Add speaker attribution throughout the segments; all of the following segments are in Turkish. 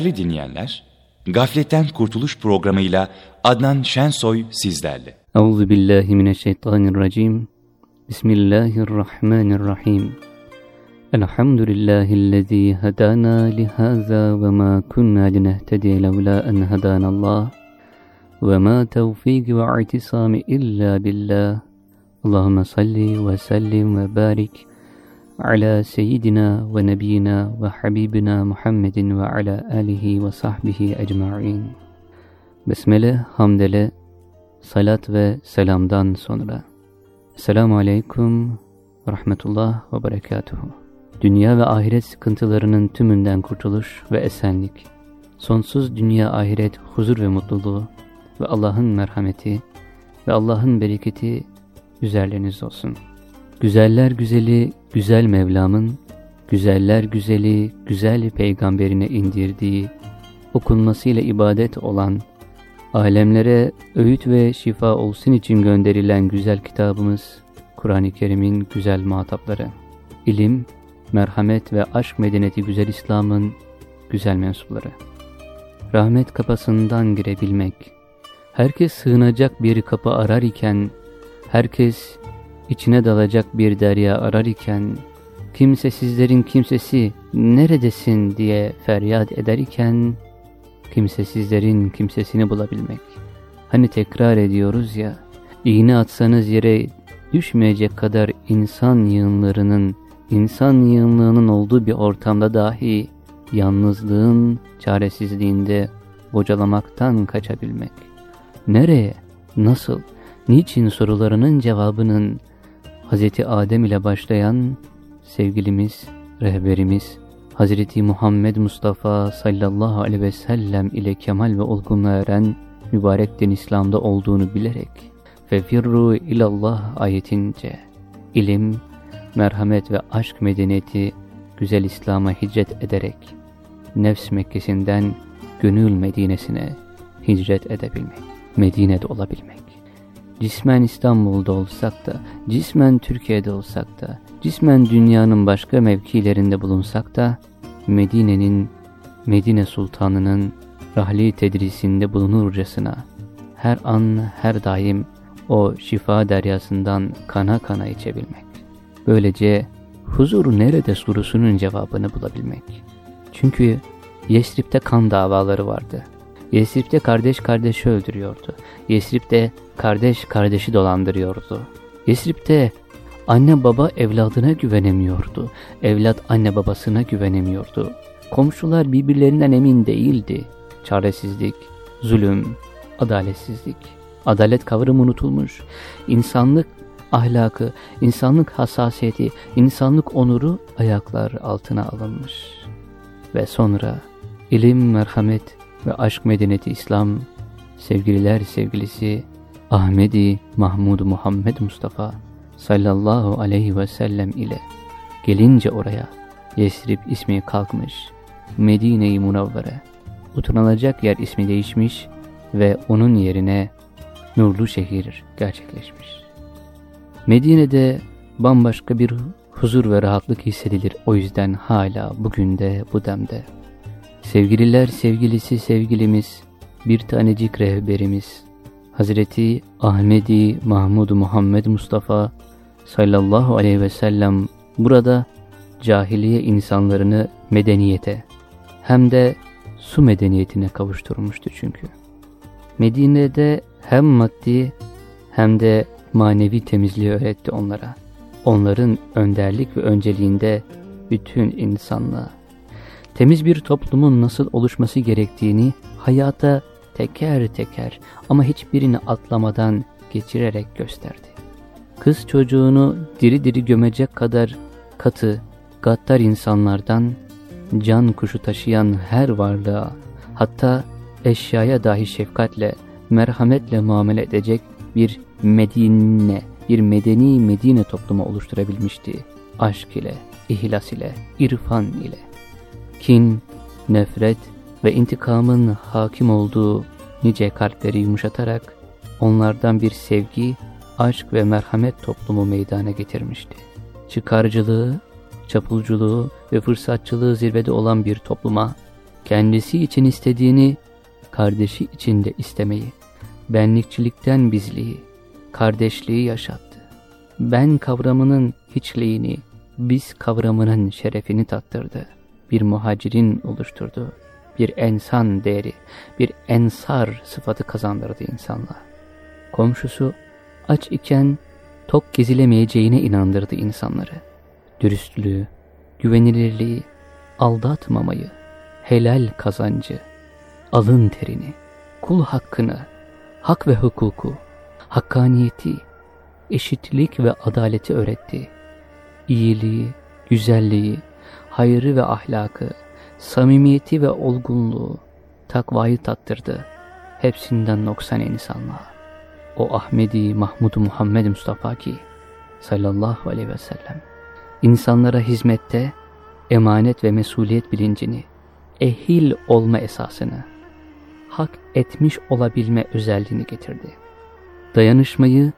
Speaker 1: Değerli dinleyenler, Gafletten Kurtuluş programıyla Adnan Şensoy sizlerle.
Speaker 2: Euzu billahi mineşşeytanirracim. Bismillahirrahmanirrahim. Elhamdülillahi'llezî hedâna lihâzâ ve mâ kunnâ linehtediye levlâ en hedânallâh ve mâ tevfîk ve i'tisâmi illâ billah. Allahümme salli ve sellim ve barik ala seyyidina ve nebiyina ve habibina Muhammedin ve ala alihi ve sahbihi ecma'in. Besmele, hamdele, salat ve selamdan sonra. Selamun Aleyküm Rahmetullah ve Berekatuhu. Dünya ve ahiret sıkıntılarının tümünden kurtuluş ve esenlik. Sonsuz dünya ahiret huzur ve mutluluğu ve Allah'ın merhameti ve Allah'ın bereketi üzerleriniz olsun. Güzeller güzeli güzel Mevlam'ın, güzeller güzeli güzel peygamberine indirdiği, okunmasıyla ibadet olan, alemlere öğüt ve şifa olsun için gönderilen güzel kitabımız, Kur'an-ı Kerim'in güzel muhatapları, ilim, merhamet ve aşk medeniyeti güzel İslam'ın güzel mensupları. Rahmet kapısından girebilmek, herkes sığınacak bir kapı arar iken, herkes içine dalacak bir derya arar iken, kimsesizlerin kimsesi neredesin diye feryat eder iken, kimsesizlerin kimsesini bulabilmek. Hani tekrar ediyoruz ya, iğne atsanız yere düşmeyecek kadar insan yığınlarının, insan yığınlığının olduğu bir ortamda dahi yalnızlığın çaresizliğinde bocalamaktan kaçabilmek. Nereye, nasıl, niçin sorularının cevabının Hz. Adem ile başlayan sevgilimiz, rehberimiz, Hazreti Muhammed Mustafa sallallahu aleyhi ve sellem ile kemal ve olgunluğa eren mübarek din İslam'da olduğunu bilerek fefirru ilallah ayetince ilim, merhamet ve aşk medeniyeti güzel İslam'a hicret ederek nefs Mekkesi'nden gönül Medine'sine hicret edebilmek, Medine'de olabilmek cismen İstanbul'da olsak da, cismen Türkiye'de olsak da, cismen dünyanın başka mevkilerinde bulunsak da, Medine'nin, Medine Sultanı'nın rahli tedrisinde bulunurcasına, her an, her daim o şifa deryasından kana kana içebilmek. Böylece huzur nerede sorusunun cevabını bulabilmek. Çünkü Yesrib'de kan davaları vardı. Yesrib'de kardeş kardeşi öldürüyordu. Yesrib'de kardeş kardeşi dolandırıyordu. Yesrib'de anne baba evladına güvenemiyordu. Evlat anne babasına güvenemiyordu. Komşular birbirlerinden emin değildi. Çaresizlik, zulüm, adaletsizlik. Adalet kavramı unutulmuş. İnsanlık ahlakı, insanlık hassasiyeti, insanlık onuru ayaklar altına alınmış. Ve sonra ilim, merhamet ve aşk medeniyeti İslam, sevgililer sevgilisi Ahmedi Mahmud Muhammed Mustafa sallallahu aleyhi ve sellem ile gelince oraya Yesrib ismi kalkmış, Medine-i Munavvere, utanılacak yer ismi değişmiş ve onun yerine nurlu şehir gerçekleşmiş. Medine'de bambaşka bir huzur ve rahatlık hissedilir o yüzden hala bugün de bu demde. Sevgililer sevgilisi sevgilimiz, bir tanecik rehberimiz, Hazreti Ahmedi Mahmud Muhammed Mustafa sallallahu aleyhi ve sellem burada cahiliye insanlarını medeniyete hem de su medeniyetine kavuşturmuştu çünkü. Medine'de hem maddi hem de manevi temizliği öğretti onlara. Onların önderlik ve önceliğinde bütün insanlığa temiz bir toplumun nasıl oluşması gerektiğini hayata teker teker ama hiçbirini atlamadan geçirerek gösterdi. Kız çocuğunu diri diri gömecek kadar katı, gaddar insanlardan can kuşu taşıyan her varlığa, hatta eşyaya dahi şefkatle, merhametle muamele edecek bir Medine, bir medeni Medine toplumu oluşturabilmişti. Aşk ile, ihlas ile, irfan ile. Kin, nefret ve intikamın hakim olduğu nice kalpleri yumuşatarak onlardan bir sevgi, aşk ve merhamet toplumu meydana getirmişti. Çıkarcılığı, çapulculuğu ve fırsatçılığı zirvede olan bir topluma kendisi için istediğini kardeşi için de istemeyi, benlikçilikten bizliği, kardeşliği yaşattı. Ben kavramının hiçliğini, biz kavramının şerefini tattırdı. Bir muhacirin oluşturdu. Bir ensan değeri, bir ensar sıfatı kazandırdı insanlığa. Komşusu aç iken tok gezilemeyeceğine inandırdı insanları. Dürüstlüğü, güvenilirliği, aldatmamayı, helal kazancı, alın terini, kul hakkını, hak ve hukuku, hakkaniyeti, eşitlik ve adaleti öğretti. İyiliği, güzelliği, hayrı ve ahlakı, samimiyeti ve olgunluğu, takvayı tattırdı. Hepsinden noksan insanlığa. O Ahmedi Mahmud Muhammed Mustafa ki sallallahu aleyhi ve sellem insanlara hizmette emanet ve mesuliyet bilincini, ehil olma esasını, hak etmiş olabilme özelliğini getirdi. Dayanışmayı,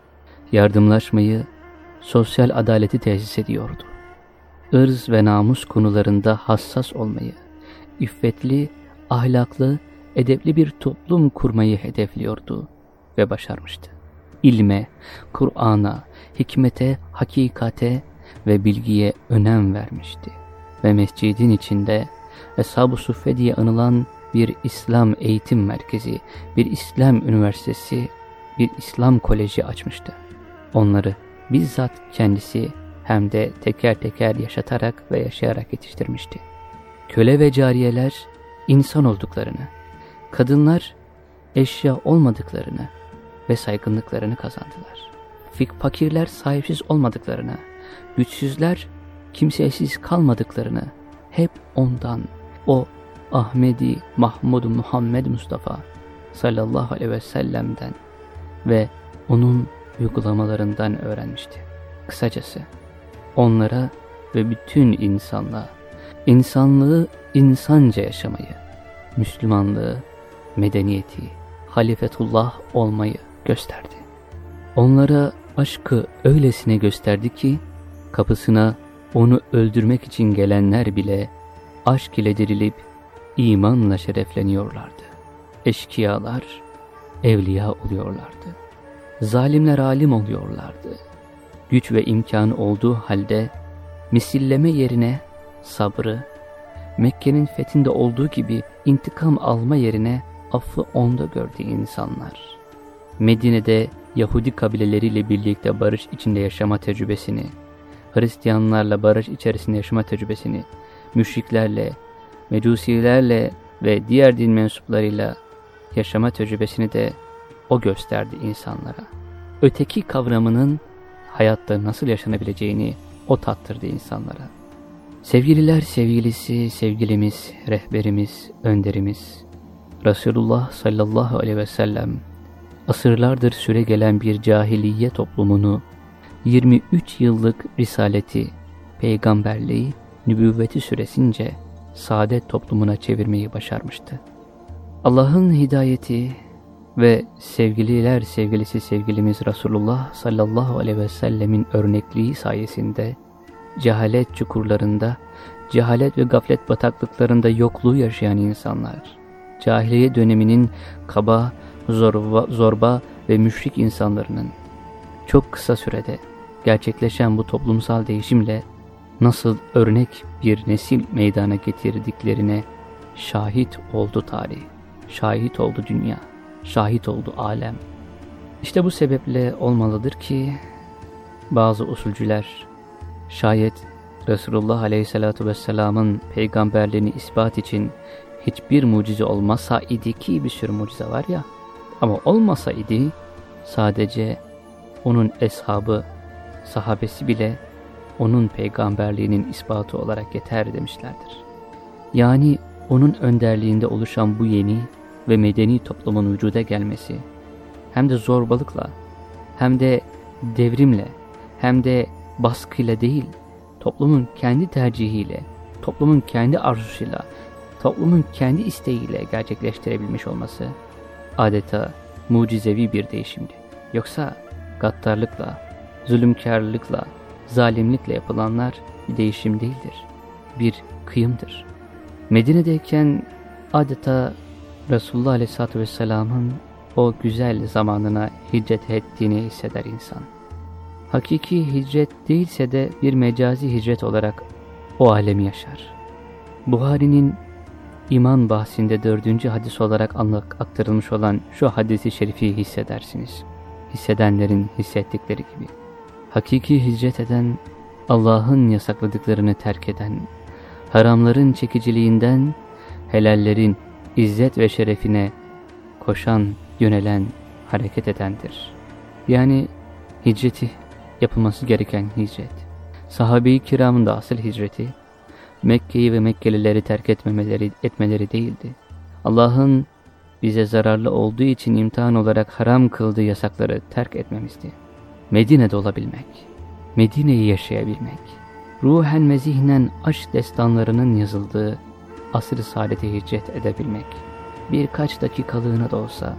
Speaker 2: yardımlaşmayı, sosyal adaleti tesis ediyordu. Irz ve namus konularında hassas olmayı, iffetli, ahlaklı, edepli bir toplum kurmayı hedefliyordu ve başarmıştı. İlme, Kur'an'a, hikmete, hakikate ve bilgiye önem vermişti. Ve mescidin içinde Eshab-ı Suffe diye anılan bir İslam eğitim merkezi, bir İslam üniversitesi, bir İslam koleji açmıştı. Onları bizzat kendisi hem de teker teker yaşatarak ve yaşayarak yetiştirmişti. Köle ve cariyeler insan olduklarını, kadınlar eşya olmadıklarını ve saygınlıklarını kazandılar. Fakirler sahipsiz olmadıklarını, güçsüzler kimsesiz kalmadıklarını hep ondan, o Ahmedi Mahmud Muhammed Mustafa sallallahu aleyhi ve sellem'den ve onun uygulamalarından öğrenmişti. Kısacası onlara ve bütün insanlığa insanlığı insanca yaşamayı, Müslümanlığı, medeniyeti, halifetullah olmayı gösterdi. Onlara aşkı öylesine gösterdi ki kapısına onu öldürmek için gelenler bile aşk ile dirilip imanla şerefleniyorlardı. Eşkıyalar evliya oluyorlardı. Zalimler alim oluyorlardı. Güç ve imkan olduğu halde misilleme yerine sabrı, Mekke'nin fethinde olduğu gibi intikam alma yerine affı onda gördü insanlar. Medine'de Yahudi kabileleriyle birlikte barış içinde yaşama tecrübesini, Hristiyanlarla barış içerisinde yaşama tecrübesini, müşriklerle, mecusilerle ve diğer din mensuplarıyla yaşama tecrübesini de o gösterdi insanlara. Öteki kavramının hayatta nasıl yaşanabileceğini o tattırdı insanlara. Sevgililer sevgilisi, sevgilimiz, rehberimiz, önderimiz, Resulullah sallallahu aleyhi ve sellem, asırlardır süre gelen bir cahiliye toplumunu, 23 yıllık risaleti, peygamberliği, nübüvveti süresince saadet toplumuna çevirmeyi başarmıştı. Allah'ın hidayeti ve sevgililer sevgilisi sevgilimiz Resulullah sallallahu aleyhi ve sellemin örnekliği sayesinde cehalet çukurlarında, cehalet ve gaflet bataklıklarında yokluğu yaşayan insanlar, cahiliye döneminin kaba, zorba, zorba ve müşrik insanlarının çok kısa sürede gerçekleşen bu toplumsal değişimle nasıl örnek bir nesil meydana getirdiklerine şahit oldu tarih, şahit oldu dünya, şahit oldu alem. İşte bu sebeple olmalıdır ki bazı usulcüler şayet Resulullah Aleyhisselatü Vesselam'ın peygamberliğini ispat için hiçbir mucize olmasa idi ki bir sürü mucize var ya ama olmasa idi sadece onun eshabı, sahabesi bile onun peygamberliğinin ispatı olarak yeter demişlerdir. Yani onun önderliğinde oluşan bu yeni ve medeni toplumun vücuda gelmesi hem de zorbalıkla hem de devrimle hem de baskıyla değil toplumun kendi tercihiyle, toplumun kendi arzusuyla, toplumun kendi isteğiyle gerçekleştirebilmiş olması adeta mucizevi bir değişimdi. Yoksa gaddarlıkla, zulümkarlıkla, zalimlikle yapılanlar bir değişim değildir. Bir kıyımdır. Medine'deyken adeta Resulullah Aleyhisselatü Vesselam'ın o güzel zamanına hicret ettiğini hisseder insan. Hakiki hicret değilse de bir mecazi hicret olarak o alemi yaşar. Buhari'nin iman bahsinde dördüncü hadis olarak aktarılmış olan şu hadisi şerifi hissedersiniz. Hissedenlerin hissettikleri gibi. Hakiki hicret eden, Allah'ın yasakladıklarını terk eden, haramların çekiciliğinden, helallerin izzet ve şerefine koşan, yönelen, hareket edendir. Yani hicreti, yapılması gereken hicret. Sahabe-i kiramın da asıl hicreti, Mekke'yi ve Mekkelileri terk etmemeleri, etmeleri değildi. Allah'ın bize zararlı olduğu için imtihan olarak haram kıldığı yasakları terk etmemizdi. Medine'de olabilmek, Medine'yi yaşayabilmek, ruhen ve zihnen aşk destanlarının yazıldığı asr-ı saadete hicret edebilmek, birkaç dakikalığına da olsa,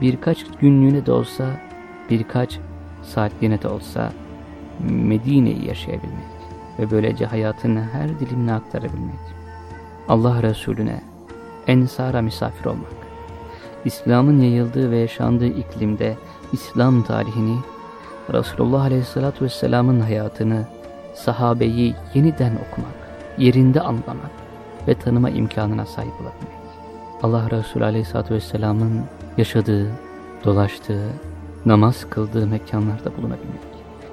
Speaker 2: birkaç günlüğüne de olsa, birkaç saatliğine de olsa Medine'yi yaşayabilmek ve böylece hayatını her dilimine aktarabilmek. Allah Resulüne, ensara misafir olmak. İslam'ın yayıldığı ve yaşandığı iklimde İslam tarihini, Resulullah Aleyhisselatü Vesselam'ın hayatını, sahabeyi yeniden okumak, yerinde anlamak ve tanıma imkanına sahip olabilmek. Allah Resulü Aleyhisselatü Vesselam'ın yaşadığı, dolaştığı, namaz kıldığı mekanlarda bulunabilmek.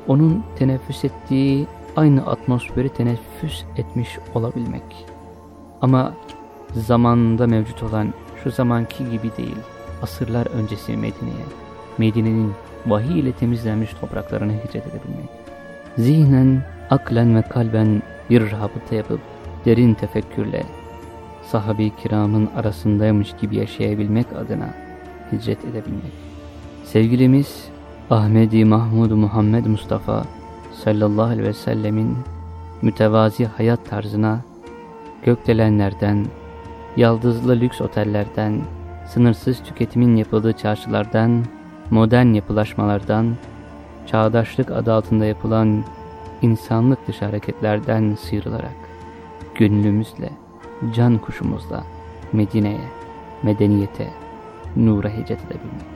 Speaker 2: Onun teneffüs ettiği aynı atmosferi teneffüs etmiş olabilmek. Ama zamanda mevcut olan şu zamanki gibi değil, asırlar öncesi Medine'ye, Medine'nin vahiy ile temizlenmiş topraklarına hicret edebilmek. Zihnen, aklen ve kalben bir rabıta yapıp derin tefekkürle sahabe-i kiramın arasındaymış gibi yaşayabilmek adına hicret edebilmek. Sevgilimiz Ahmedi Mahmud Muhammed Mustafa sallallahu aleyhi ve sellemin mütevazi hayat tarzına gökdelenlerden, yaldızlı lüks otellerden, sınırsız tüketimin yapıldığı çarşılardan, modern yapılaşmalardan, çağdaşlık adı altında yapılan insanlık dışı hareketlerden sıyrılarak, gönlümüzle, can kuşumuzla Medine'ye, medeniyete, nura hicret edebilmek.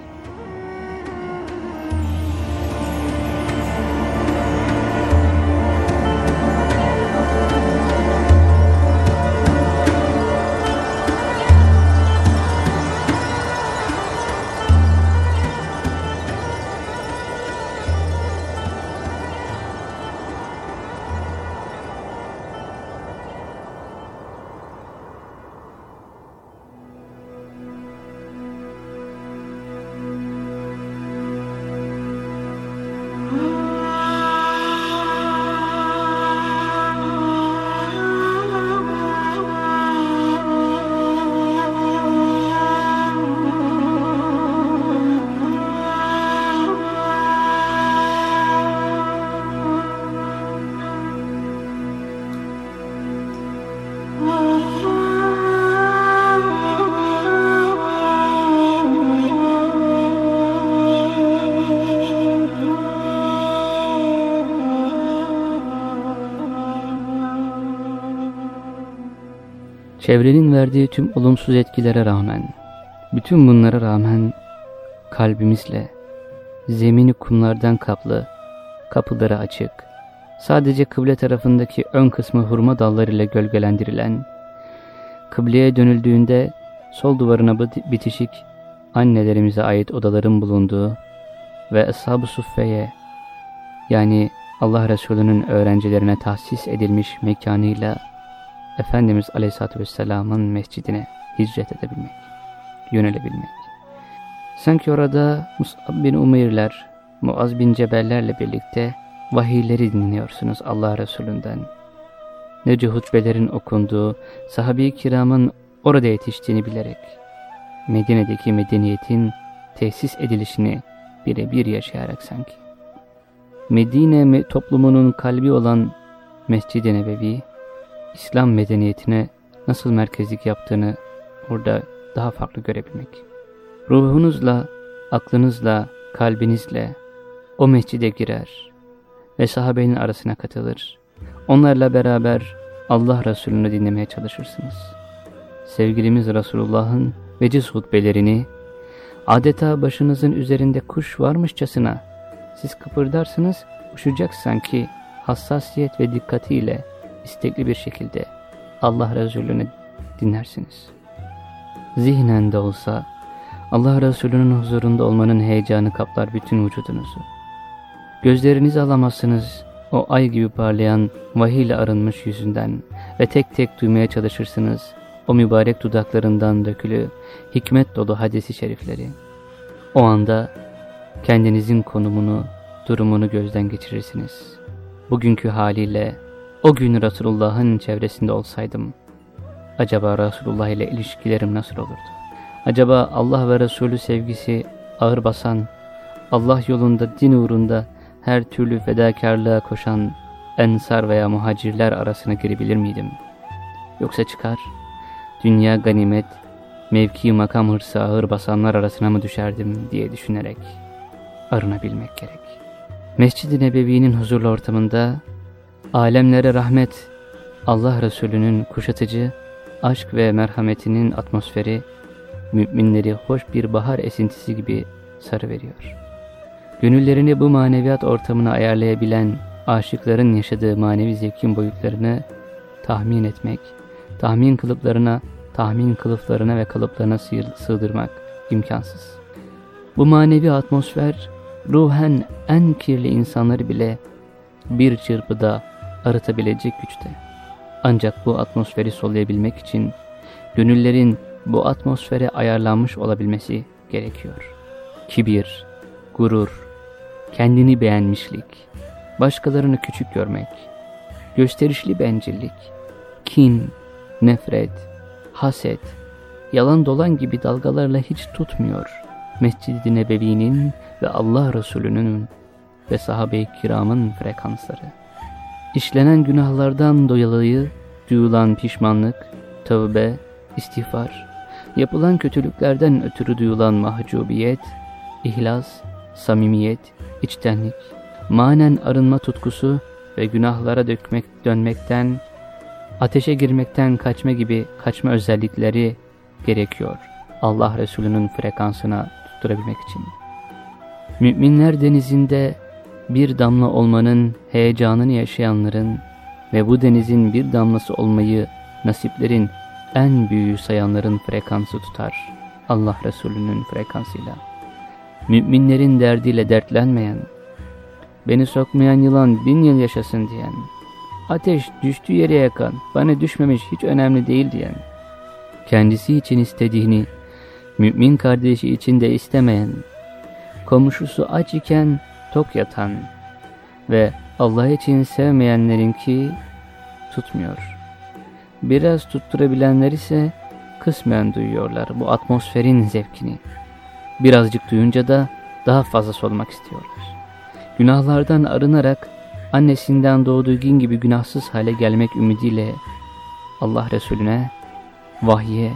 Speaker 2: Çevrenin verdiği tüm olumsuz etkilere rağmen, bütün bunlara rağmen kalbimizle, zemini kumlardan kaplı, kapıları açık, sadece kıble tarafındaki ön kısmı hurma dallarıyla gölgelendirilen, kıbleye dönüldüğünde sol duvarına bitişik annelerimize ait odaların bulunduğu ve Ashab-ı Suffe'ye yani Allah Resulü'nün öğrencilerine tahsis edilmiş mekanıyla Efendimiz Aleyhisselatü Vesselam'ın mescidine hicret edebilmek, yönelebilmek. Sanki orada Mus'ab bin Umeyr'ler, Muaz bin Cebellerle birlikte vahiyleri dinliyorsunuz Allah Resulü'nden. Nece hutbelerin okunduğu, sahabe-i kiramın orada yetiştiğini bilerek, Medine'deki medeniyetin tesis edilişini birebir yaşayarak sanki. Medine toplumunun kalbi olan Mescid-i Nebevi, İslam medeniyetine nasıl merkezlik yaptığını orada daha farklı görebilmek. Ruhunuzla, aklınızla, kalbinizle o mescide girer ve sahabenin arasına katılır. Onlarla beraber Allah Resulü'nü dinlemeye çalışırsınız. sevgilimiz Resulullah'ın veciz hutbelerini, adeta başınızın üzerinde kuş varmışçasına, siz kıpırdarsınız, uçacak sanki hassasiyet ve dikkatiyle, istekli bir şekilde Allah Resulü'nü dinlersiniz. Zihnen de olsa, Allah Resulü'nün huzurunda olmanın heyecanı kaplar bütün vücudunuzu. Gözlerinizi alamazsınız o ay gibi parlayan vahiy ile arınmış yüzünden ve tek tek duymaya çalışırsınız o mübarek dudaklarından dökülü hikmet dolu hadisi şerifleri. O anda kendinizin konumunu, durumunu gözden geçirirsiniz. Bugünkü haliyle o gün Resulullah'ın çevresinde olsaydım, acaba Resulullah ile ilişkilerim nasıl olurdu? Acaba Allah ve Resulü sevgisi ağır basan, Allah yolunda, din uğrunda her türlü fedakarlığa koşan ensar veya muhacirler arasına girebilir miydim? Yoksa çıkar, dünya ganimet, mevki makam hırsı ağır basanlar arasına mı düşerdim diye düşünerek arınabilmek gerek. Mescid-i Nebevi'nin huzurlu ortamında alemlere rahmet, Allah Resulü'nün kuşatıcı, aşk ve merhametinin atmosferi müminleri hoş bir bahar esintisi gibi sarı veriyor. Gönüllerini bu maneviyat ortamına ayarlayabilen aşıkların yaşadığı manevi zevkin boyutlarını tahmin etmek, tahmin kılıplarına, tahmin kılıflarına ve kalıplarına sığdırmak imkansız. Bu manevi atmosfer ruhen en kirli insanları bile bir çırpıda arıtabilecek güçte. Ancak bu atmosferi soluyabilmek için gönüllerin bu atmosfere ayarlanmış olabilmesi gerekiyor. Kibir, gurur, kendini beğenmişlik, başkalarını küçük görmek, gösterişli bencillik, kin, nefret, haset, yalan dolan gibi dalgalarla hiç tutmuyor. Mescid-i Nebevi'nin ve Allah Resulü'nün ve sahabe-i kiramın frekansları. İşlenen günahlardan dolayı duyulan pişmanlık, tövbe, istiğfar, yapılan kötülüklerden ötürü duyulan mahcubiyet, ihlas, samimiyet, içtenlik, manen arınma tutkusu ve günahlara dökmek, dönmekten, ateşe girmekten kaçma gibi kaçma özellikleri gerekiyor Allah Resulü'nün frekansına tutturabilmek için. Müminler denizinde bir damla olmanın heyecanını yaşayanların ve bu denizin bir damlası olmayı nasiplerin en büyüğü sayanların frekansı tutar Allah Resulü'nün frekansıyla. Müminlerin derdiyle dertlenmeyen, beni sokmayan yılan bin yıl yaşasın diyen, ateş düştüğü yere yakan, bana düşmemiş hiç önemli değil diyen, kendisi için istediğini, mümin kardeşi için de istemeyen, komşusu aç iken tok yatan ve Allah için sevmeyenlerinki tutmuyor. Biraz tutturabilenler ise kısmen duyuyorlar bu atmosferin zevkini. Birazcık duyunca da daha fazla solmak istiyorlar. Günahlardan arınarak annesinden doğduğu gün gibi günahsız hale gelmek ümidiyle Allah Resulüne, vahye,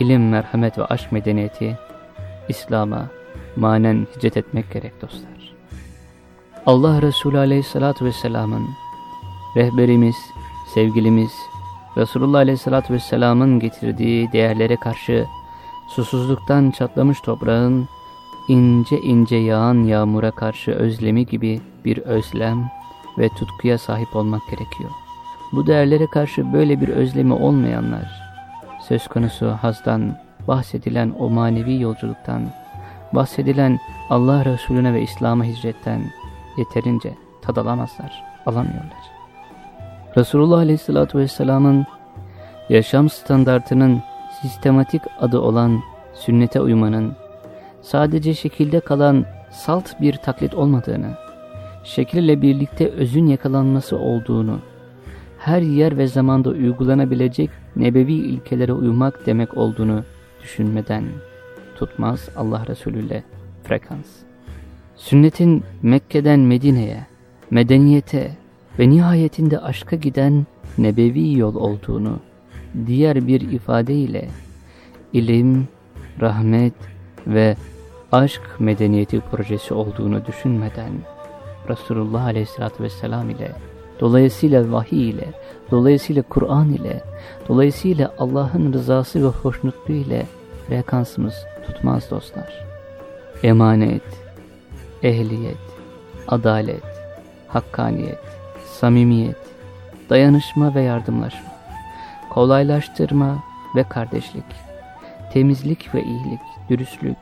Speaker 2: ilim, merhamet ve aşk medeniyeti, İslam'a manen hicret etmek gerek dostlar. Allah Resulü Aleyhisselatü Vesselam'ın rehberimiz, sevgilimiz, Resulullah Aleyhisselatü Vesselam'ın getirdiği değerlere karşı susuzluktan çatlamış toprağın ince ince yağan yağmura karşı özlemi gibi bir özlem ve tutkuya sahip olmak gerekiyor. Bu değerlere karşı böyle bir özlemi olmayanlar, söz konusu hazdan, bahsedilen o manevi yolculuktan, bahsedilen Allah Resulüne ve İslam'a hicretten yeterince tad alamazlar, alamıyorlar. Resulullah Aleyhisselatü Vesselam'ın yaşam standartının sistematik adı olan sünnete uymanın sadece şekilde kalan salt bir taklit olmadığını, şekille birlikte özün yakalanması olduğunu, her yer ve zamanda uygulanabilecek nebevi ilkelere uymak demek olduğunu düşünmeden tutmaz Allah Resulü ile frekans. Sünnetin Mekke'den Medine'ye, medeniyete ve nihayetinde aşka giden nebevi yol olduğunu, diğer bir ifadeyle ilim, rahmet ve aşk medeniyeti projesi olduğunu düşünmeden Resulullah Aleyhisselatü Vesselam ile dolayısıyla vahiy ile, dolayısıyla Kur'an ile, dolayısıyla Allah'ın rızası ve hoşnutluğu ile frekansımız tutmaz dostlar. Emanet, ehliyet, adalet, hakkaniyet, samimiyet, dayanışma ve yardımlaşma, kolaylaştırma ve kardeşlik, temizlik ve iyilik, dürüstlük,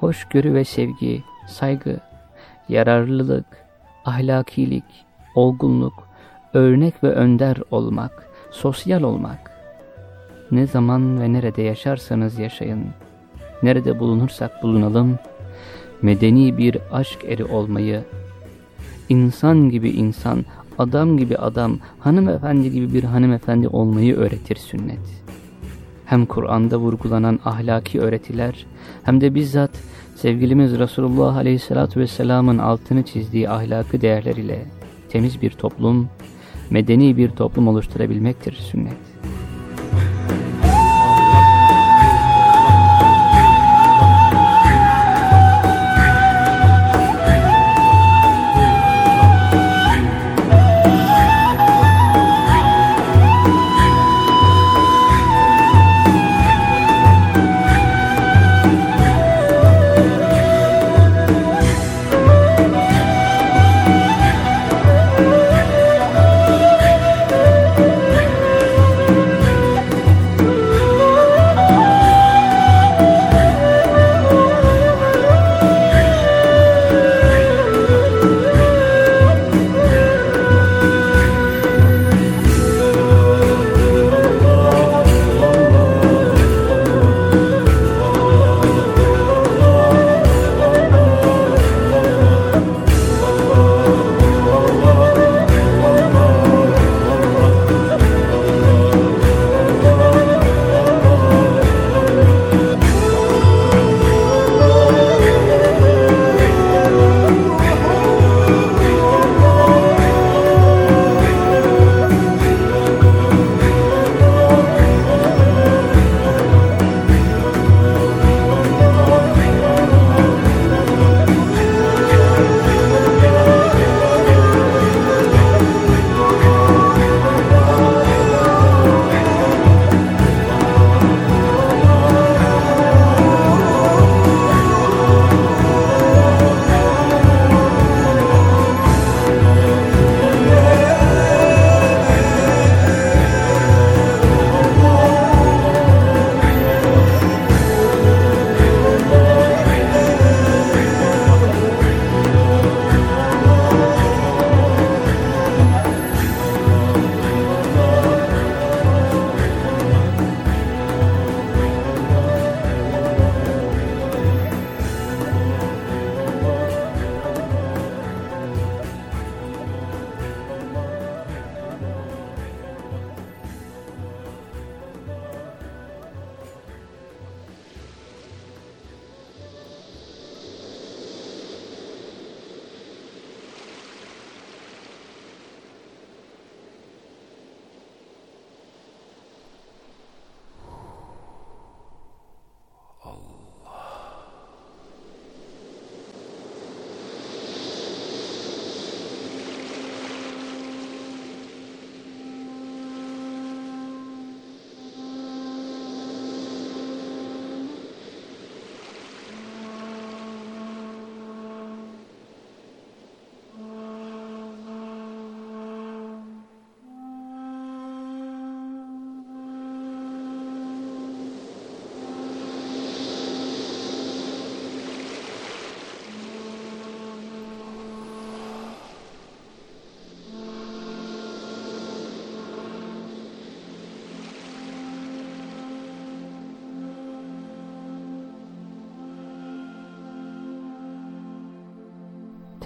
Speaker 2: hoşgörü ve sevgi, saygı, yararlılık, ahlakilik, olgunluk, örnek ve önder olmak, sosyal olmak. Ne zaman ve nerede yaşarsanız yaşayın, nerede bulunursak bulunalım, medeni bir aşk eri olmayı, insan gibi insan, adam gibi adam, hanımefendi gibi bir hanımefendi olmayı öğretir sünnet. Hem Kur'an'da vurgulanan ahlaki öğretiler hem de bizzat sevgilimiz Resulullah Aleyhisselatü Vesselam'ın altını çizdiği ahlakı değerler ile temiz bir toplum, medeni bir toplum oluşturabilmektir sünnet.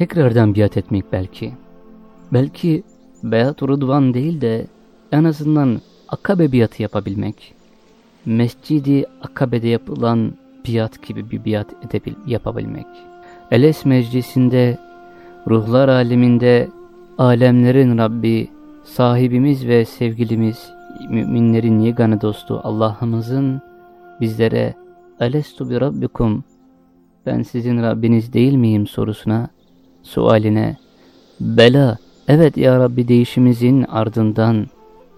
Speaker 2: Tekrardan biat etmek belki. Belki beyat rıdvan değil de en azından akabe biatı yapabilmek. Mescidi akabede yapılan biat gibi bir biat edebil yapabilmek. Eles meclisinde, ruhlar aleminde, alemlerin Rabbi, sahibimiz ve sevgilimiz, müminlerin yegane dostu Allah'ımızın bizlere Elestu bi Rabbikum ben sizin Rabbiniz değil miyim sorusuna sualine Bela Evet ya Rabbi değişimizin ardından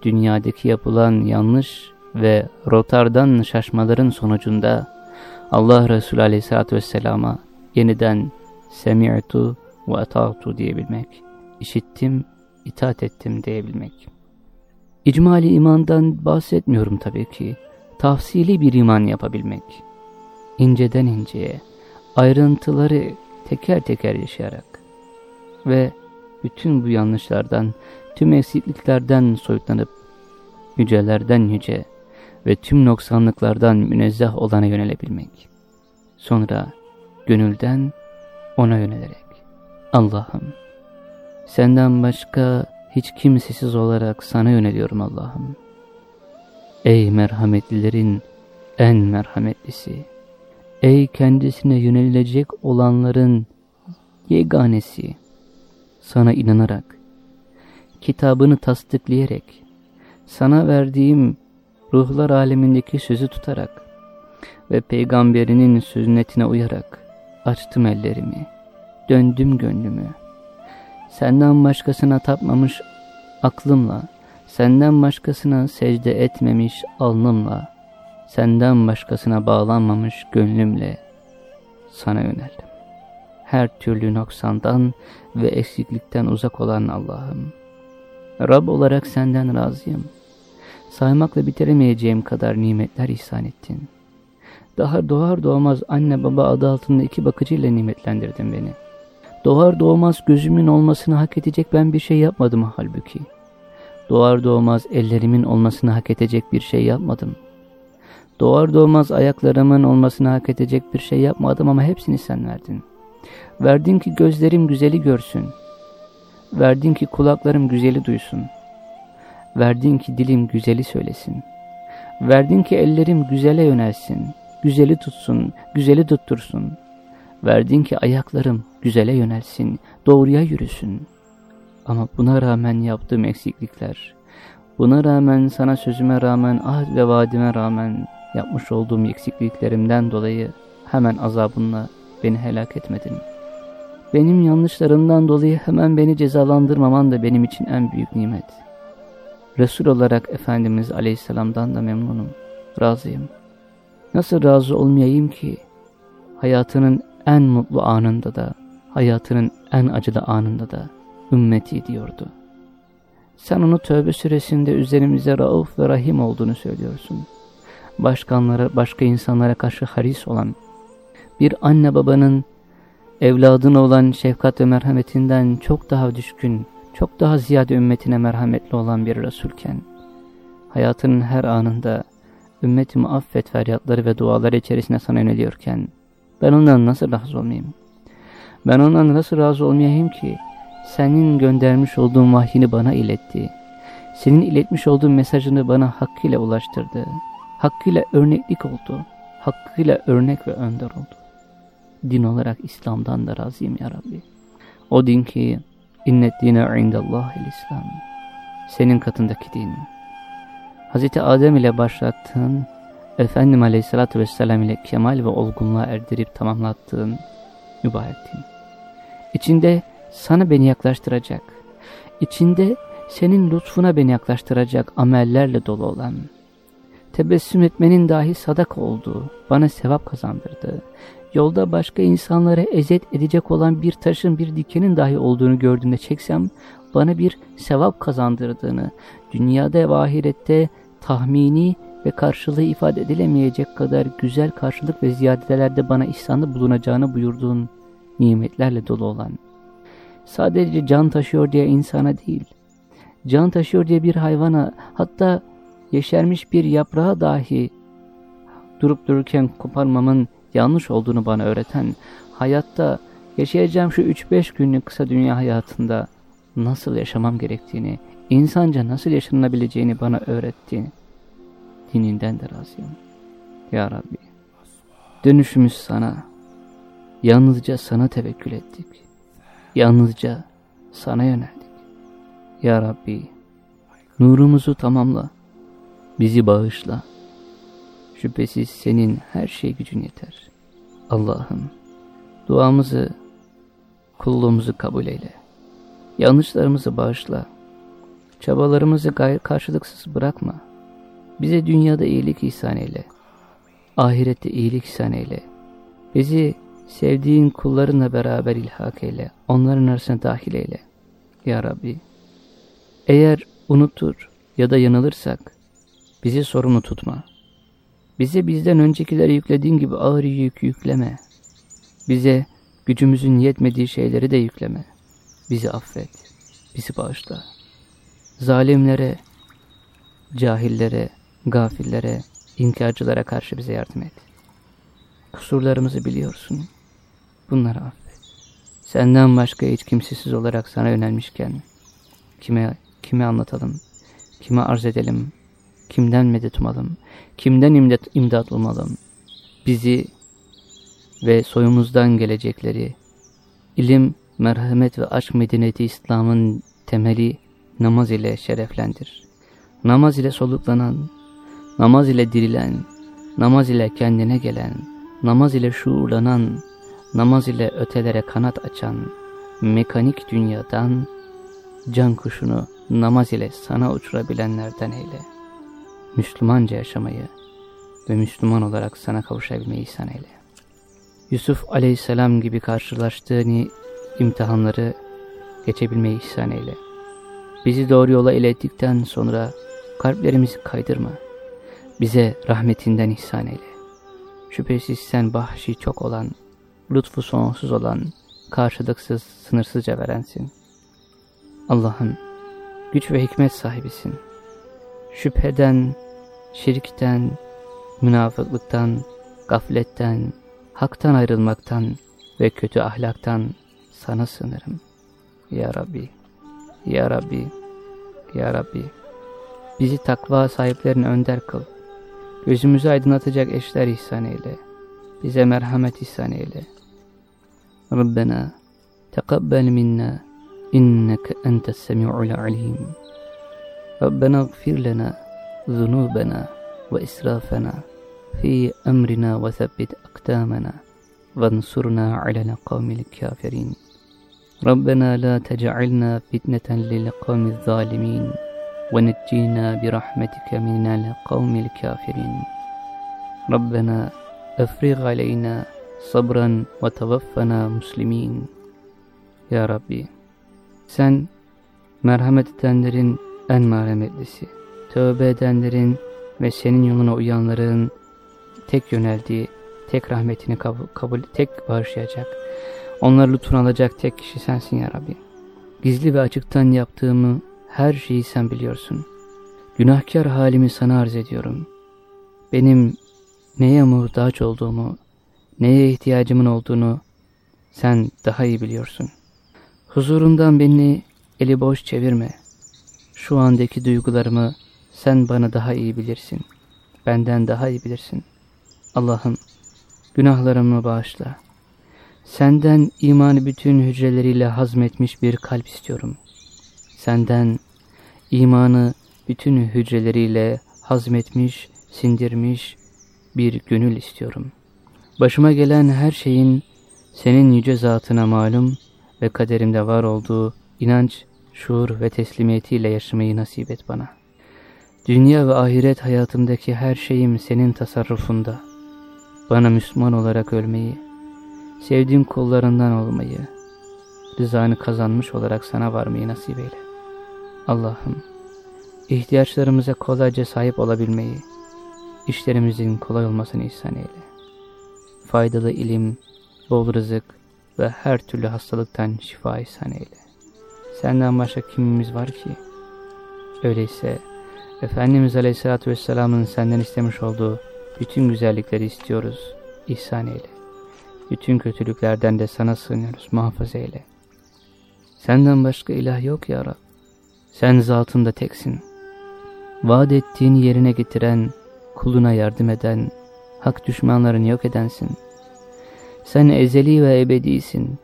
Speaker 2: dünyadaki yapılan yanlış ve rotardan şaşmaların sonucunda Allah Resulü Aleyhisselatü Vesselam'a yeniden semi'tu ve ata'tu diyebilmek, işittim, itaat ettim diyebilmek. İcmali imandan bahsetmiyorum tabii ki, tafsili bir iman yapabilmek. İnceden inceye, ayrıntıları teker teker yaşayarak ve bütün bu yanlışlardan, tüm eksikliklerden soyutlanıp, yücelerden yüce ve tüm noksanlıklardan münezzeh olana yönelebilmek. Sonra gönülden ona yönelerek, Allah'ım, senden başka hiç kimsesiz olarak sana yöneliyorum Allah'ım. Ey merhametlilerin en merhametlisi, ey kendisine yönelilecek olanların yeganesi, sana inanarak, kitabını tasdikleyerek, sana verdiğim ruhlar alemindeki sözü tutarak ve peygamberinin sünnetine uyarak açtım ellerimi, döndüm gönlümü. Senden başkasına tapmamış aklımla, senden başkasına secde etmemiş alnımla, senden başkasına bağlanmamış gönlümle sana yöneldim. Her türlü noksandan ve eksiklikten uzak olan Allah'ım. Rab olarak senden razıyım. Saymakla bitiremeyeceğim kadar nimetler ihsan ettin. Daha doğar doğmaz anne baba adı altında iki bakıcıyla nimetlendirdin beni. Doğar doğmaz gözümün olmasını hak edecek ben bir şey yapmadım halbuki. Doğar doğmaz ellerimin olmasını hak edecek bir şey yapmadım. Doğar doğmaz ayaklarımın olmasını hak edecek bir şey yapmadım ama hepsini sen verdin. Verdin ki gözlerim güzeli görsün. Verdin ki kulaklarım güzeli duysun. Verdin ki dilim güzeli söylesin. Verdin ki ellerim güzele yönelsin. Güzeli tutsun, güzeli tuttursun. Verdin ki ayaklarım güzele yönelsin, doğruya yürüsün. Ama buna rağmen yaptığım eksiklikler, buna rağmen sana sözüme rağmen, ahd ve vaadime rağmen yapmış olduğum eksikliklerimden dolayı hemen azabınla beni helak etmedin. Benim yanlışlarımdan dolayı hemen beni cezalandırmaman da benim için en büyük nimet. Resul olarak Efendimiz Aleyhisselam'dan da memnunum, razıyım. Nasıl razı olmayayım ki hayatının en mutlu anında da, hayatının en acılı anında da ümmeti diyordu. Sen onu tövbe süresinde üzerimize rauf ve rahim olduğunu söylüyorsun. Başkanlara, başka insanlara karşı haris olan, bir anne babanın evladına olan şefkat ve merhametinden çok daha düşkün, çok daha ziyade ümmetine merhametli olan bir Resulken, hayatının her anında ümmetimi affet feryatları ve duaları içerisine sana yöneliyorken, ben ondan nasıl razı olmayayım? Ben ondan nasıl razı olmayayım ki? Senin göndermiş olduğun vahyini bana iletti. Senin iletmiş olduğun mesajını bana hakkıyla ulaştırdı. Hakkıyla örneklik oldu. Hakkıyla örnek ve önder oldu. Din olarak İslam'dan da razıyım ya Rabbi. O din ki innet dine indallahil İslam. Senin katındaki din. Hz. Adem ile başlattığın, Efendim Aleyhisselatü Vesselam ile kemal ve olgunluğa erdirip tamamlattığın mübarek din. İçinde sana beni yaklaştıracak, içinde senin lütfuna beni yaklaştıracak amellerle dolu olan, tebessüm etmenin dahi sadak olduğu, bana sevap kazandırdığı, yolda başka insanlara ezet edecek olan bir taşın bir dikenin dahi olduğunu gördüğümde çeksem, bana bir sevap kazandırdığını, dünyada ve ahirette tahmini ve karşılığı ifade edilemeyecek kadar güzel karşılık ve ziyadelerde bana ihsanda bulunacağını buyurduğun nimetlerle dolu olan, sadece can taşıyor diye insana değil, can taşıyor diye bir hayvana, hatta yeşermiş bir yaprağı dahi durup dururken koparmamın yanlış olduğunu bana öğreten, hayatta yaşayacağım şu 3-5 günlük kısa dünya hayatında nasıl yaşamam gerektiğini, insanca nasıl yaşanabileceğini bana öğretti. Dininden de razıyım. Ya Rabbi, dönüşümüz sana, yalnızca sana tevekkül ettik. Yalnızca sana yöneldik. Ya Rabbi, nurumuzu tamamla, bizi bağışla. Şüphesiz senin her şey gücün yeter. Allah'ım, duamızı, kulluğumuzu kabul eyle. Yanlışlarımızı bağışla. Çabalarımızı gayr karşılıksız bırakma. Bize dünyada iyilik ihsan eyle. Ahirette iyilik ihsan eyle. Bizi sevdiğin kullarınla beraber ilhak eyle. Onların arasına dahil eyle. Ya Rabbi. Eğer unutur ya da yanılırsak bizi sorumlu tutma. Bize bizden öncekilere yüklediğin gibi ağır yük yükleme. Bize gücümüzün yetmediği şeyleri de yükleme. Bizi affet, bizi bağışla. Zalimlere, cahillere, gafillere, inkarcılara karşı bize yardım et. Kusurlarımızı biliyorsun. Bunları affet. Senden başka hiç kimsesiz olarak sana yönelmişken kime kime anlatalım, kime arz edelim, kimden medet umalım, kimden imdat, imdat umalım. Bizi ve soyumuzdan gelecekleri, ilim, merhamet ve aşk medeniyeti İslam'ın temeli namaz ile şereflendir. Namaz ile soluklanan, namaz ile dirilen, namaz ile kendine gelen, namaz ile şuurlanan, namaz ile ötelere kanat açan, mekanik dünyadan can kuşunu namaz ile sana uçurabilenlerden eyle. Müslümanca yaşamayı ve Müslüman olarak sana kavuşabilmeyi ihsan eyle. Yusuf aleyhisselam gibi karşılaştığın imtihanları geçebilmeyi ihsan eyle. Bizi doğru yola ilettikten sonra kalplerimizi kaydırma. Bize rahmetinden ihsan eyle. Şüphesiz sen bahşi çok olan, lütfu sonsuz olan, karşılıksız, sınırsızca verensin. Allah'ım güç ve hikmet sahibisin. Şüpheden, şirkten, münafıklıktan, gafletten, haktan ayrılmaktan ve kötü ahlaktan sana sınırım. Ya Rabbi, Ya Rabbi, Ya Rabbi. Bizi takva sahiplerine önder kıl. Gözümüzü aydınlatacak eşler ihsan eyle. Bize merhamet ihsan eyle. Rabbena, teqabbel minna, inneke entes semi'ul alim. Rabbena gfir lena, ذنوبنا وإسرافنا في أمرنا وثبت أقدامنا وانصرنا على القوم الكافرين. ربنا لا تجعلنا فتنة للقوم الظالمين ونجينا برحمتك من القوم الكافرين. ربنا أفرغ علينا صبرا وتوفنا مسلمين. Ya Rabbi, sen merhamet edenlerin en merhametlisi, tövbe edenlerin ve senin yoluna uyanların tek yöneldiği, tek rahmetini kabul, kabul tek bağışlayacak, onları lütfun alacak tek kişi sensin ya Rabbi. Gizli ve açıktan yaptığımı her şeyi sen biliyorsun. Günahkar halimi sana arz ediyorum. Benim neye muhtaç olduğumu, neye ihtiyacımın olduğunu sen daha iyi biliyorsun. Huzurundan beni eli boş çevirme. Şu andaki duygularımı sen bana daha iyi bilirsin. Benden daha iyi bilirsin. Allah'ım günahlarımı bağışla. Senden imanı bütün hücreleriyle hazmetmiş bir kalp istiyorum. Senden imanı bütün hücreleriyle hazmetmiş, sindirmiş bir gönül istiyorum. Başıma gelen her şeyin senin yüce zatına malum ve kaderimde var olduğu inanç, şuur ve teslimiyetiyle yaşamayı nasip et bana. Dünya ve ahiret hayatımdaki her şeyim senin tasarrufunda. Bana Müslüman olarak ölmeyi, sevdiğin kullarından olmayı, rızanı kazanmış olarak sana varmayı nasip eyle. Allah'ım, ihtiyaçlarımıza kolayca sahip olabilmeyi, işlerimizin kolay olmasını ihsan eyle. Faydalı ilim, bol rızık ve her türlü hastalıktan şifa ihsan eyle. Senden başka kimimiz var ki? Öyleyse Efendimiz Aleyhisselatü Vesselam'ın senden istemiş olduğu bütün güzellikleri istiyoruz. İhsan eyle. Bütün kötülüklerden de sana sığınıyoruz. Muhafaza eyle. Senden başka ilah yok ya Rab. Sen zatında teksin. Vaat ettiğin yerine getiren, kuluna yardım eden, hak düşmanlarını yok edensin. Sen ezeli ve ebedisin.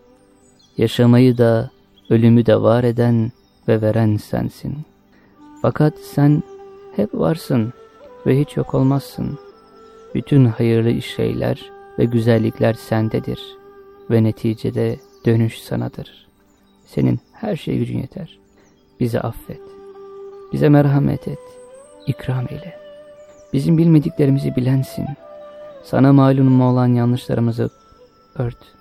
Speaker 2: Yaşamayı da, ölümü de var eden ve veren sensin. Fakat sen hep varsın ve hiç yok olmazsın. Bütün hayırlı şeyler ve güzellikler sendedir ve neticede dönüş sanadır. Senin her şey gücün yeter. Bizi affet. Bize merhamet et. İkram eyle. Bizim bilmediklerimizi bilensin. Sana malum olan yanlışlarımızı ört.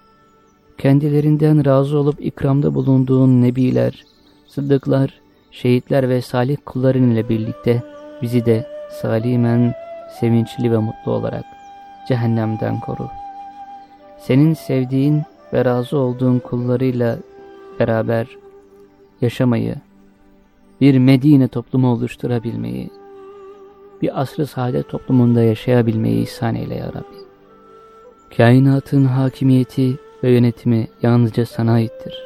Speaker 2: Kendilerinden razı olup ikramda bulunduğun nebiler, sıddıklar, şehitler ve salih kulların ile birlikte bizi de salimen, sevinçli ve mutlu olarak cehennemden koru. Senin sevdiğin ve razı olduğun kullarıyla beraber yaşamayı, bir Medine toplumu oluşturabilmeyi, bir asr-ı saadet toplumunda yaşayabilmeyi ihsan eyle ya Rabbi. Kainatın hakimiyeti ve yönetimi yalnızca sana aittir.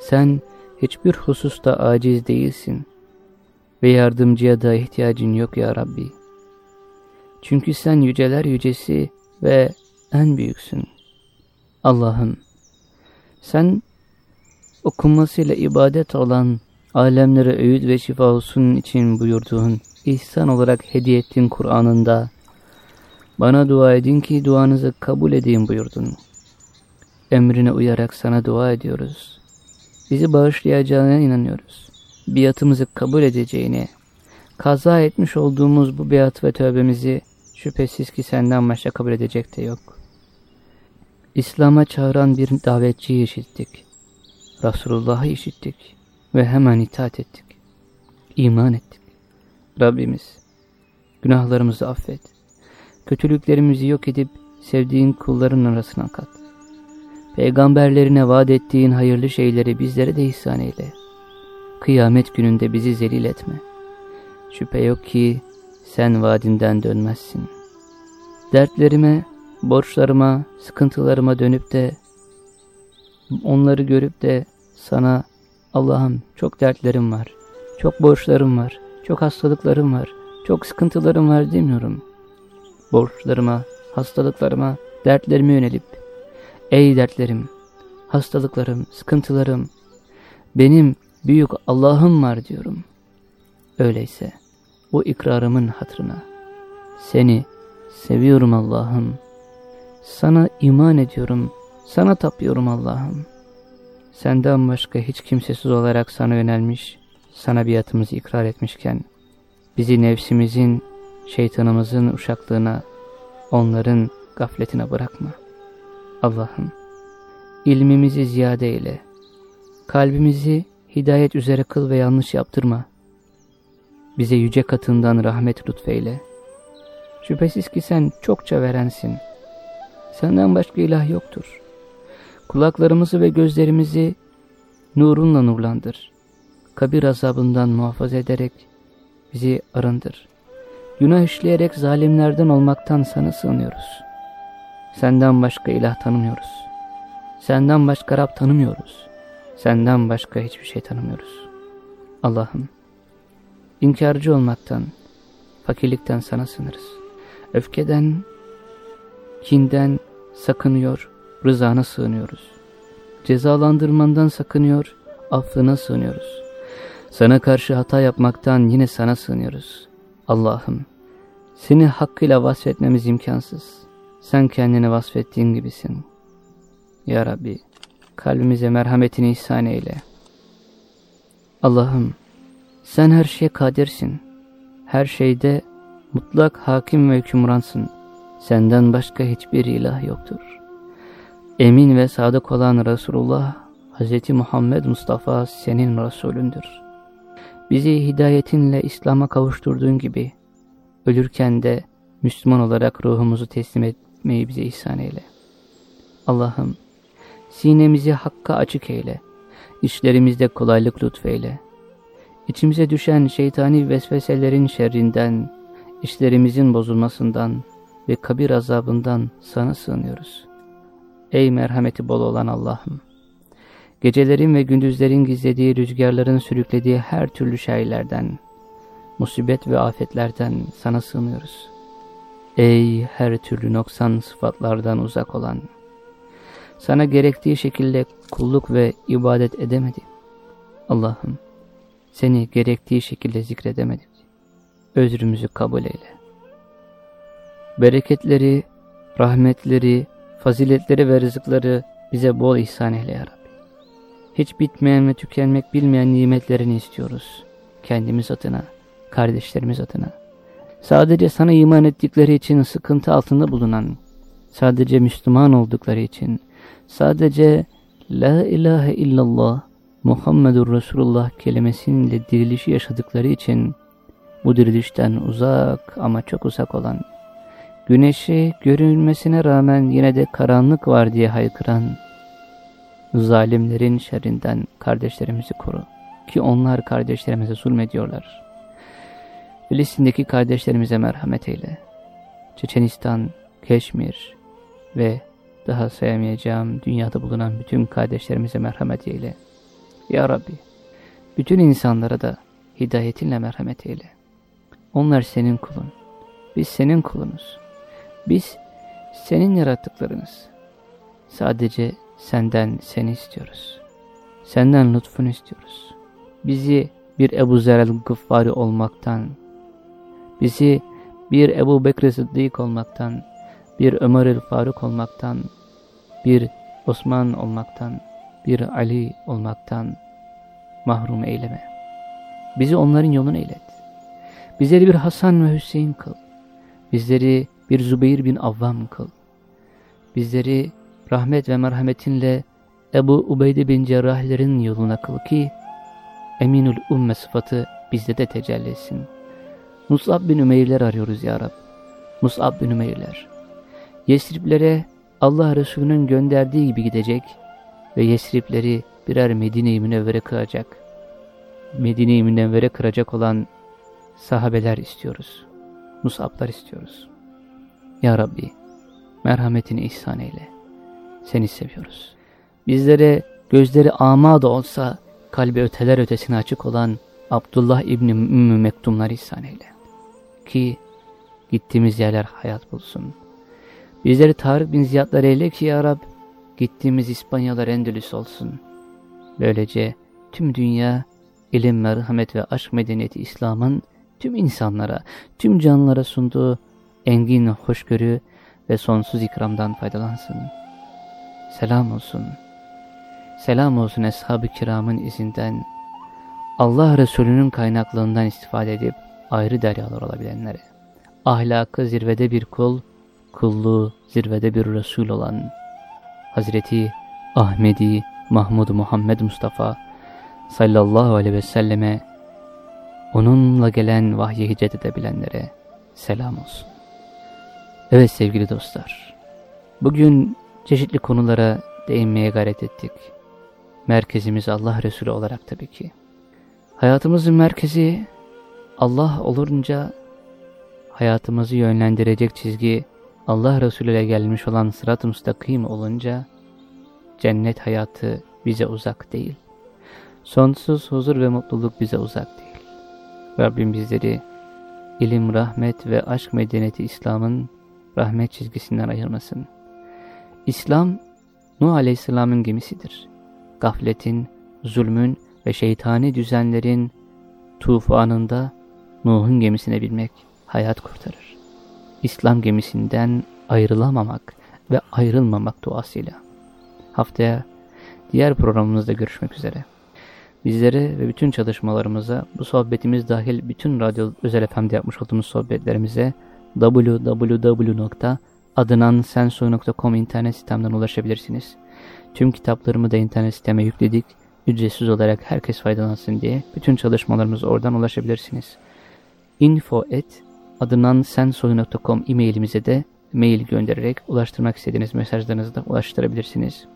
Speaker 2: Sen hiçbir hususta aciz değilsin ve yardımcıya da ihtiyacın yok ya Rabbi. Çünkü sen yüceler yücesi ve en büyüksün. Allah'ım sen okunmasıyla ibadet olan alemlere öğüt ve şifa olsun için buyurduğun ihsan olarak hediye ettiğin Kur'an'ında bana dua edin ki duanızı kabul edeyim buyurdun. Emrine uyarak sana dua ediyoruz. Bizi bağışlayacağına inanıyoruz. Biatımızı kabul edeceğine, kaza etmiş olduğumuz bu biat ve tövbemizi şüphesiz ki senden başka kabul edecek de yok. İslam'a çağıran bir davetçiyi işittik. Resulullah'ı işittik ve hemen itaat ettik. İman ettik. Rabbimiz, günahlarımızı affet. Kötülüklerimizi yok edip sevdiğin kulların arasına kat. Peygamberlerine vaat ettiğin hayırlı şeyleri bizlere de ihsan eyle. Kıyamet gününde bizi zelil etme. Şüphe yok ki sen vaadinden dönmezsin. Dertlerime, borçlarıma, sıkıntılarıma dönüp de onları görüp de sana Allah'ım çok dertlerim var, çok borçlarım var, çok hastalıklarım var, çok sıkıntılarım var demiyorum. Borçlarıma, hastalıklarıma, dertlerime yönelip Ey dertlerim, hastalıklarım, sıkıntılarım, benim büyük Allah'ım var diyorum. Öyleyse bu ikrarımın hatırına seni seviyorum Allah'ım. Sana iman ediyorum, sana tapıyorum Allah'ım. Senden başka hiç kimsesiz olarak sana yönelmiş, sana biatımızı ikrar etmişken, bizi nefsimizin, şeytanımızın uşaklığına, onların gafletine bırakma. Allah'ım, ilmimizi ziyade eyle, kalbimizi hidayet üzere kıl ve yanlış yaptırma. Bize yüce katından rahmet lütfeyle. Şüphesiz ki sen çokça verensin. Senden başka ilah yoktur. Kulaklarımızı ve gözlerimizi nurunla nurlandır. Kabir azabından muhafaza ederek bizi arındır. Günah işleyerek zalimlerden olmaktan sana sığınıyoruz. Senden başka ilah tanımıyoruz. Senden başka Rab tanımıyoruz. Senden başka hiçbir şey tanımıyoruz. Allah'ım, inkarcı olmaktan, fakirlikten sana sınırız. Öfkeden, kinden sakınıyor, rızana sığınıyoruz. Cezalandırmandan sakınıyor, affına sığınıyoruz. Sana karşı hata yapmaktan yine sana sığınıyoruz. Allah'ım, seni hakkıyla vasfetmemiz imkansız. Sen kendini vasfettiğin gibisin. Ya Rabbi, kalbimize merhametini ihsan eyle. Allah'ım, sen her şeye kadirsin. Her şeyde mutlak hakim ve hükümransın. Senden başka hiçbir ilah yoktur. Emin ve sadık olan Resulullah, Hz. Muhammed Mustafa senin Resulündür. Bizi hidayetinle İslam'a kavuşturduğun gibi, ölürken de Müslüman olarak ruhumuzu teslim etmeyi bize ihsan eyle. Allah'ım, sinemizi hakka açık eyle, işlerimizde kolaylık lütfeyle. İçimize düşen şeytani vesveselerin şerrinden, işlerimizin bozulmasından ve kabir azabından sana sığınıyoruz. Ey merhameti bol olan Allah'ım! Gecelerin ve gündüzlerin gizlediği rüzgarların sürüklediği her türlü şeylerden, musibet ve afetlerden sana sığınıyoruz. Ey her türlü noksan sıfatlardan uzak olan! Sana gerektiği şekilde kulluk ve ibadet edemedim. Allah'ım seni gerektiği şekilde zikredemedik. Özrümüzü kabul eyle. Bereketleri, rahmetleri, faziletleri ve rızıkları bize bol ihsan eyle ya Rabbi. hiç bitmeyen ve tükenmek bilmeyen nimetlerini istiyoruz. Kendimiz adına, kardeşlerimiz adına. Sadece sana iman ettikleri için sıkıntı altında bulunan, sadece Müslüman oldukları için, sadece La ilahe illallah Muhammedur Resulullah kelimesiyle dirilişi yaşadıkları için bu dirilişten uzak ama çok uzak olan, güneşi görünmesine rağmen yine de karanlık var diye haykıran, zalimlerin şerrinden kardeşlerimizi koru. Ki onlar kardeşlerimize zulmediyorlar. Filistin'deki kardeşlerimize merhamet eyle. Çeçenistan, Keşmir ve daha sayamayacağım dünyada bulunan bütün kardeşlerimize merhamet eyle. Ya Rabbi, bütün insanlara da hidayetinle merhamet eyle. Onlar senin kulun. Biz senin kulunuz. Biz senin yarattıklarınız. Sadece senden seni istiyoruz. Senden lütfunu istiyoruz. Bizi bir Ebu Zer Gıffari olmaktan, bizi bir Ebu Bekir Sıddık olmaktan, bir Ömer el Faruk olmaktan, bir Osman olmaktan, bir Ali olmaktan mahrum eyleme. Bizi onların yoluna ilet. Bizleri bir Hasan ve Hüseyin kıl. Bizleri bir Zübeyir bin Avvam kıl. Bizleri rahmet ve merhametinle Ebu Ubeyde bin Cerrahlerin yoluna kıl ki Eminül Umme sıfatı bizde de tecelli etsin. Mus'ab bin Ümeyrler arıyoruz ya Rab. Mus'ab bin Ümeyrler. Yesriplere Allah Resulü'nün gönderdiği gibi gidecek ve Yesripleri birer Medine-i Münevvere kıracak. Medine-i Münevvere kıracak olan sahabeler istiyoruz. Musablar istiyoruz. Ya Rabbi, merhametini ihsan eyle. Seni seviyoruz. Bizlere gözleri ama da olsa kalbi öteler ötesine açık olan Abdullah İbni Ümmü Mektumlar ihsan eyle. Ki gittiğimiz yerler hayat bulsun. Bizleri Tarık bin Ziyadlar eyle ki ya Rab, gittiğimiz İspanyalar Endülüs olsun. Böylece tüm dünya ilim, merhamet ve aşk medeniyeti İslam'ın tüm insanlara, tüm canlılara sunduğu engin hoşgörü ve sonsuz ikramdan faydalansın. Selam olsun. Selam olsun Eshab-ı Kiram'ın izinden, Allah Resulü'nün kaynaklığından istifade edip ayrı deryalar olabilenlere, ahlakı zirvede bir kul, kulluğu zirvede bir Resul olan Hazreti Ahmedi Mahmud Muhammed Mustafa sallallahu aleyhi ve selleme onunla gelen vahyi hicret edebilenlere selam olsun. Evet sevgili dostlar, bugün çeşitli konulara değinmeye gayret ettik. Merkezimiz Allah Resulü olarak tabii ki. Hayatımızın merkezi Allah olunca hayatımızı yönlendirecek çizgi Allah Resulü ile gelmiş olan sırat-ı müstakim olunca cennet hayatı bize uzak değil. Sonsuz huzur ve mutluluk bize uzak değil. Rabbim bizleri ilim, rahmet ve aşk medeniyeti İslam'ın rahmet çizgisinden ayırmasın. İslam, Nuh Aleyhisselam'ın gemisidir. Gafletin, zulmün ve şeytani düzenlerin tufanında Nuh'un gemisine binmek hayat kurtarır. İslam gemisinden ayrılamamak ve ayrılmamak duasıyla. Haftaya diğer programımızda görüşmek üzere. Bizlere ve bütün çalışmalarımıza bu sohbetimiz dahil bütün radyo özel FM'de yapmış olduğumuz sohbetlerimize www.adınansensoy.com internet sitemden ulaşabilirsiniz. Tüm kitaplarımı da internet siteme yükledik. Ücretsiz olarak herkes faydalansın diye bütün çalışmalarımıza oradan ulaşabilirsiniz. İnfo at adınansensoy.com e-mailimize de mail göndererek ulaştırmak istediğiniz mesajlarınızı da ulaştırabilirsiniz.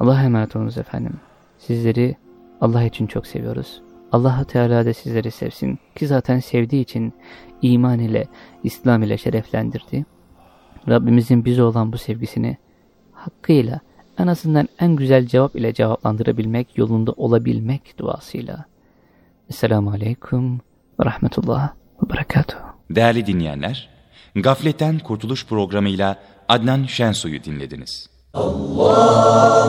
Speaker 2: Allah'a emanet olunuz efendim. Sizleri Allah için çok seviyoruz. allah Teala da sizleri sevsin ki zaten sevdiği için iman ile, İslam ile şereflendirdi. Rabbimizin bize olan bu sevgisini hakkıyla, en azından en güzel cevap ile cevaplandırabilmek yolunda olabilmek duasıyla. Esselamu Aleyküm ve Rahmetullah.
Speaker 1: Değerli dinleyenler, Gafletten Kurtuluş programıyla Adnan Şensoy'u dinlediniz. Allahümme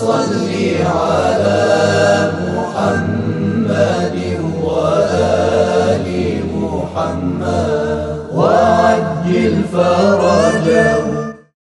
Speaker 1: salli ala Muhammedin ve ali Muhammed. Ve accil faraca